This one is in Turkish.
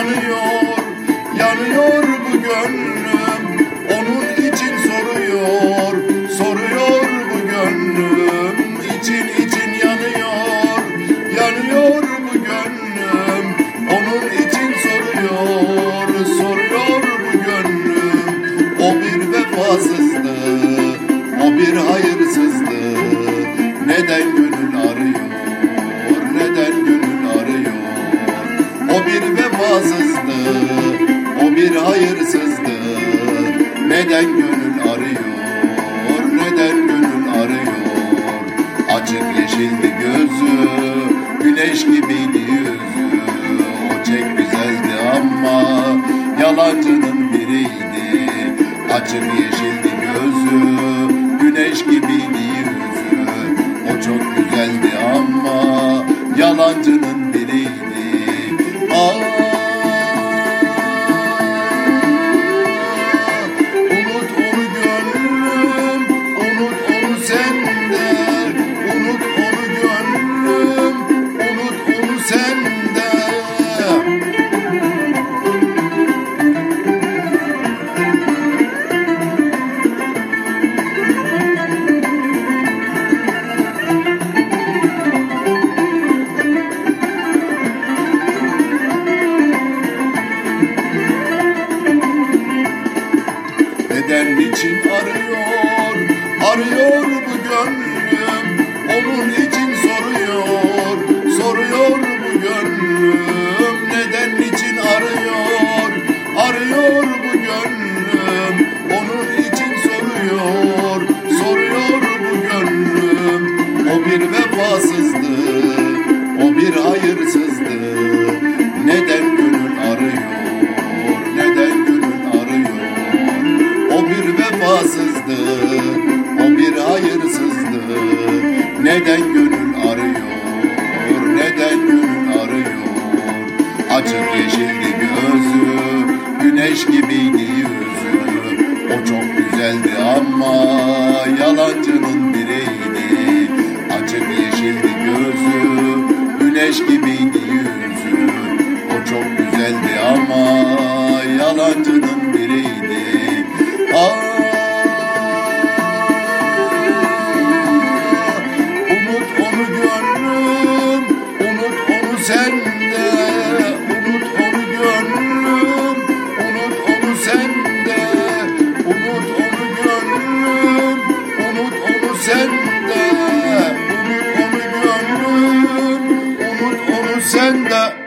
yanıyor Yanıyor bu gönlüm. Onun için soruyor Soruyor bu gönlüm. İçin için yanıyor Yanıyor bu gönlüm. Onun için soruyor Soruyor bu gönlüm. O bir vefasızdı O bir hayırsızdı Neden gönül arıyor? Neden gönül arıyor? Açık yeşildi gözü Güneş gibiydi yüzü. O çek güzeldi ama Yalancının biriydi. Açık yeşildi Neden için arıyor, Neden gönül arıyor, neden gönül arıyor? Açık yeşildi gözü, güneş gibiydi yüzü. O çok güzeldi ama yalancının biriydi. Açık yeşildi gözü, güneş gibiydi yüzü. Sende. Unut onu gönlüm, unut onu sende. Unut onu gönlüm, unut onu sende. Unut onu gönlüm, unut onu sende.